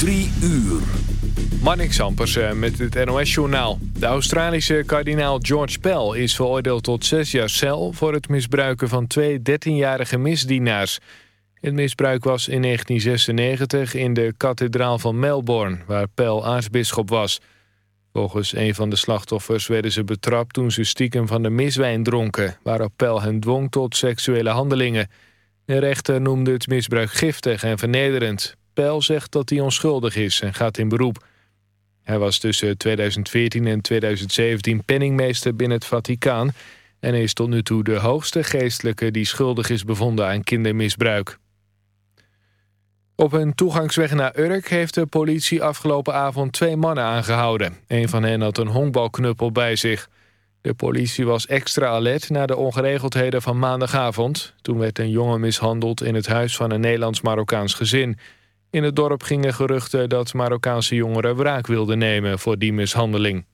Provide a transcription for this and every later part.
Drie uur. Marnik Sampers met het NOS-journaal. De Australische kardinaal George Pell is veroordeeld tot zes jaar cel... voor het misbruiken van twee 13-jarige misdienaars. Het misbruik was in 1996 in de kathedraal van Melbourne... waar Pell aartsbisschop was. Volgens een van de slachtoffers werden ze betrapt... toen ze stiekem van de miswijn dronken... waarop Pell hen dwong tot seksuele handelingen. De rechter noemde het misbruik giftig en vernederend. Pell zegt dat hij onschuldig is en gaat in beroep. Hij was tussen 2014 en 2017 penningmeester binnen het Vaticaan... en is tot nu toe de hoogste geestelijke die schuldig is bevonden aan kindermisbruik. Op een toegangsweg naar Urk heeft de politie afgelopen avond twee mannen aangehouden. Een van hen had een honkbalknuppel bij zich. De politie was extra alert na de ongeregeldheden van maandagavond. Toen werd een jongen mishandeld in het huis van een Nederlands-Marokkaans gezin... In het dorp gingen geruchten dat Marokkaanse jongeren wraak wilden nemen voor die mishandeling.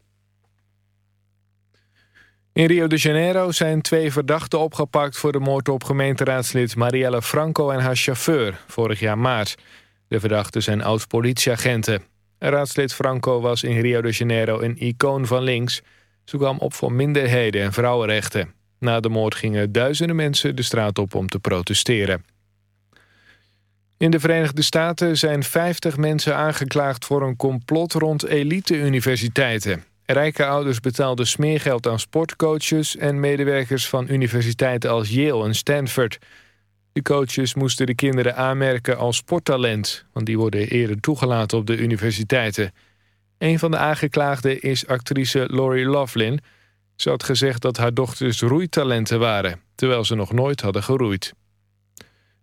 In Rio de Janeiro zijn twee verdachten opgepakt voor de moord op gemeenteraadslid Marielle Franco en haar chauffeur vorig jaar maart. De verdachten zijn oud-politieagenten. Raadslid Franco was in Rio de Janeiro een icoon van links. Ze kwam op voor minderheden en vrouwenrechten. Na de moord gingen duizenden mensen de straat op om te protesteren. In de Verenigde Staten zijn 50 mensen aangeklaagd voor een complot rond elite-universiteiten. Rijke ouders betaalden smeergeld aan sportcoaches en medewerkers van universiteiten als Yale en Stanford. De coaches moesten de kinderen aanmerken als sporttalent, want die worden eerder toegelaten op de universiteiten. Een van de aangeklaagden is actrice Lori Loughlin. Ze had gezegd dat haar dochters roeitalenten waren, terwijl ze nog nooit hadden geroeid.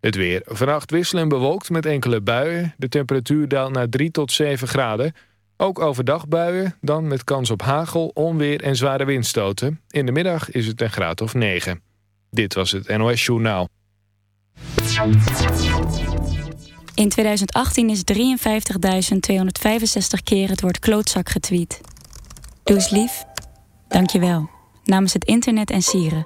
Het weer. Vannacht wisselen bewolkt met enkele buien. De temperatuur daalt naar 3 tot 7 graden. Ook overdag buien, dan met kans op hagel, onweer en zware windstoten. In de middag is het een graad of 9. Dit was het NOS Journaal. In 2018 is 53.265 keer het woord klootzak getweet. Doe eens lief. Dank je wel. Namens het internet en sieren.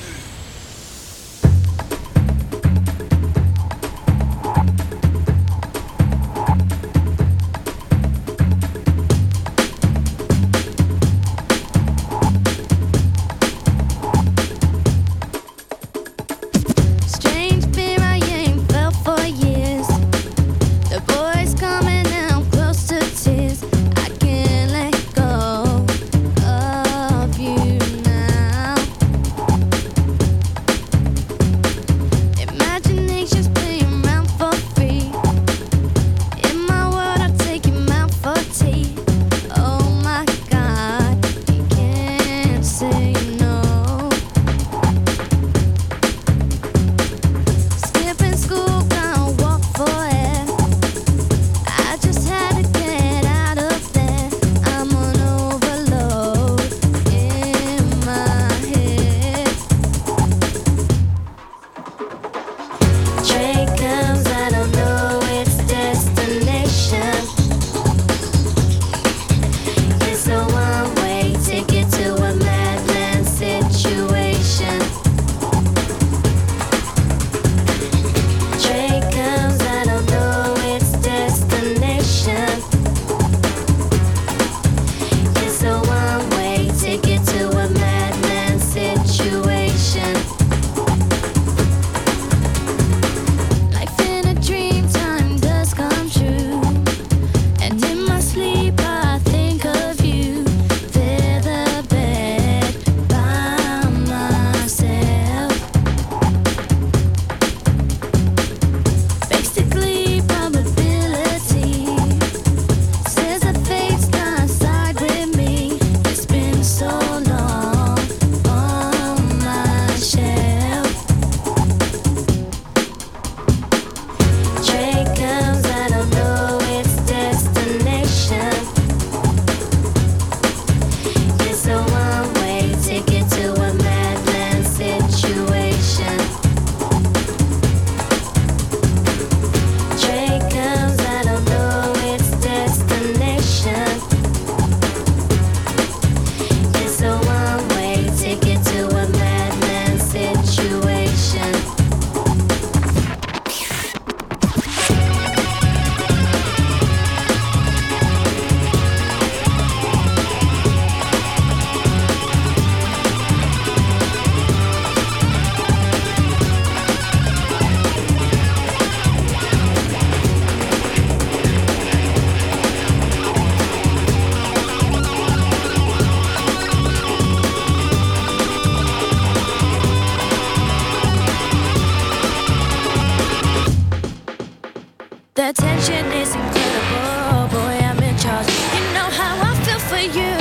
The tension is incredible, boy, I'm in charge. You know how I feel for you.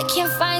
I can't find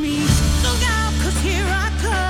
me. Look out, cause here I come.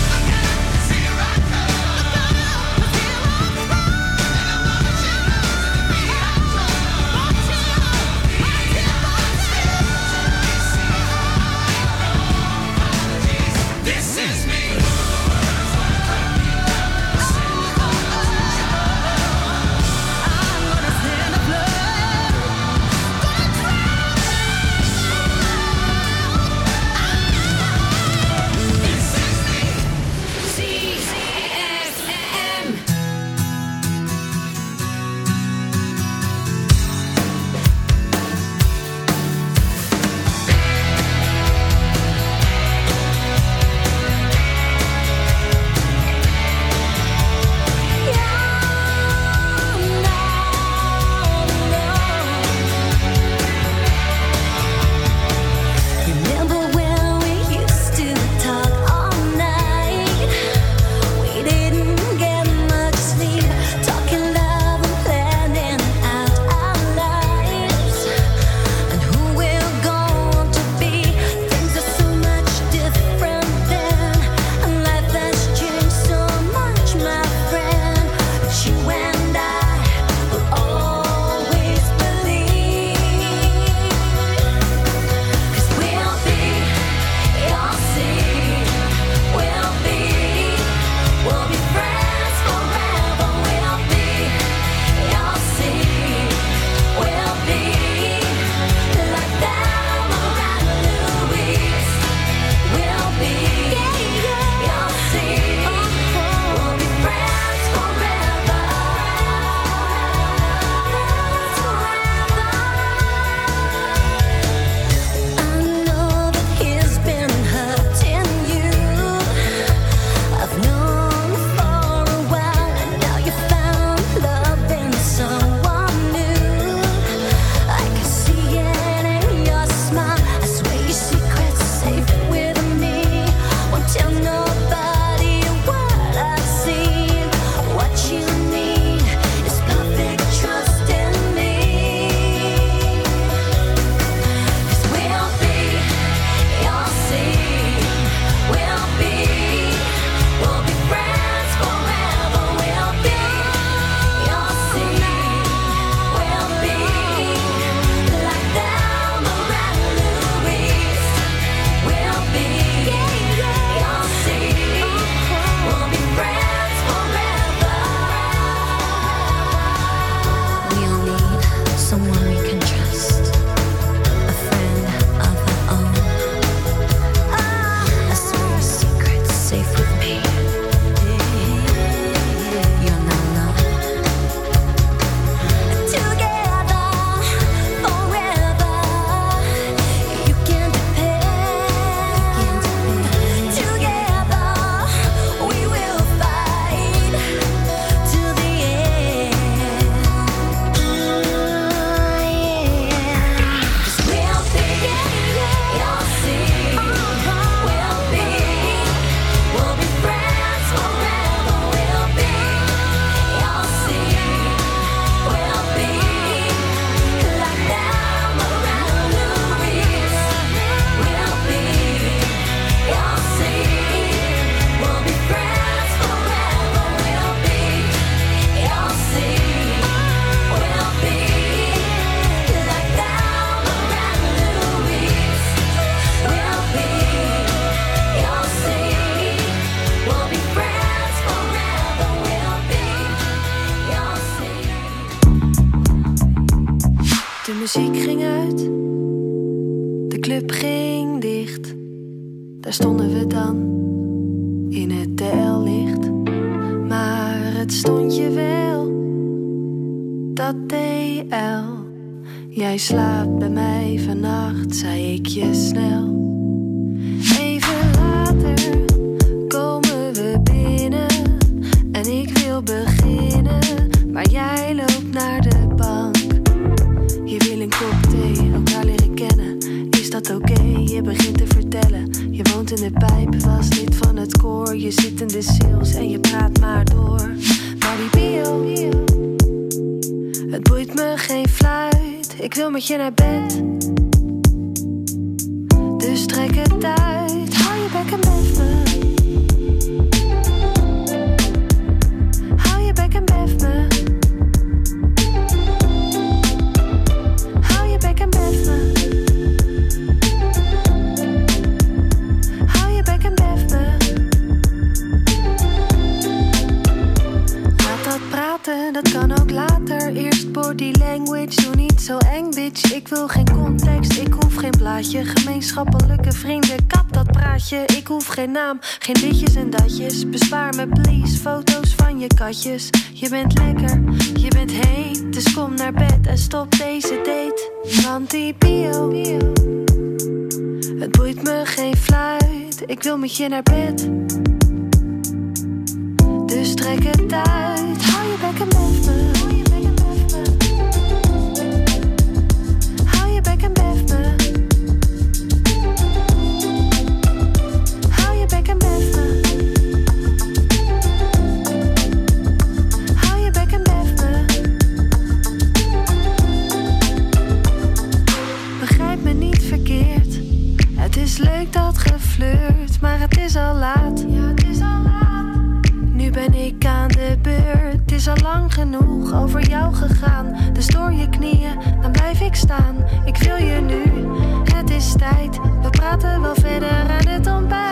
Zo eng, bitch. Ik wil geen context, ik hoef geen plaatje. Gemeenschappelijke vrienden, kap dat praatje. Ik hoef geen naam, geen ditjes en datjes. Bespaar me, please, foto's van je katjes. Je bent lekker, je bent heet. Dus kom naar bed en stop deze date. Want die bio, het boeit me geen fluit. Ik wil met je naar bed. Dus trek het uit. Is leuk dat geflirt, maar het is al laat. Ja, het is al laat. Nu ben ik aan de beurt. Het is al lang genoeg over jou gegaan. Dus door je knieën, dan blijf ik staan. Ik wil je nu, het is tijd. We praten wel verder aan het ontbijt.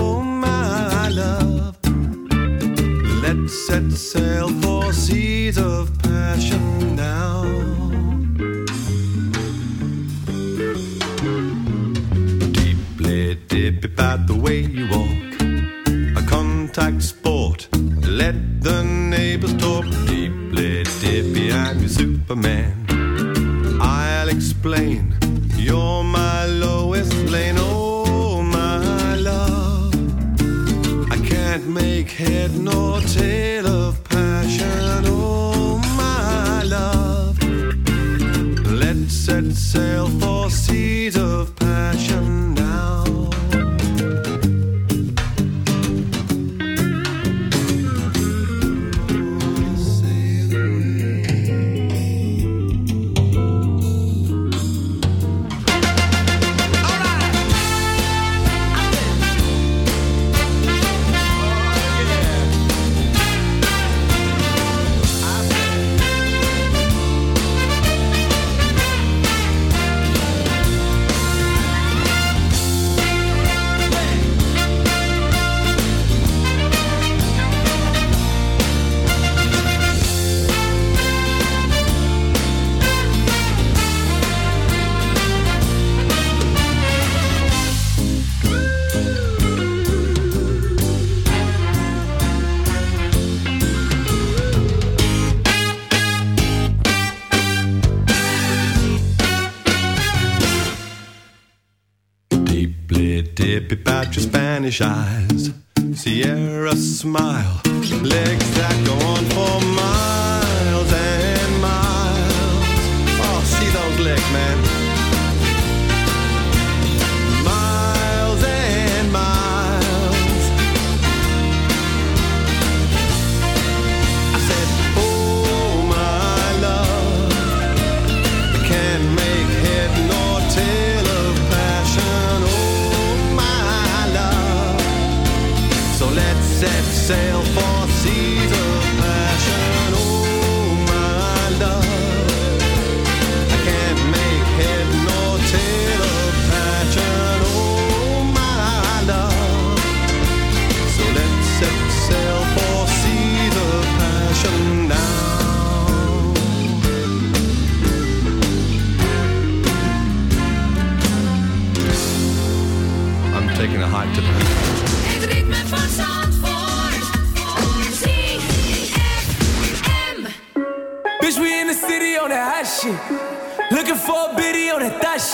Let's set sail for seas of passion now. Deeply the way you walk. A contact sport. Let the neighbors talk. Deeply dippy, I'm your Superman. I'll explain. You're head nor tail of passion. Oh, my love. Let's set sail for Dip about your Spanish eyes. Sierra smile. Legs that go sail for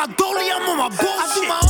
my dolly, I'm on my bullshit. I do my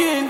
again.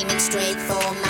aiming straight for my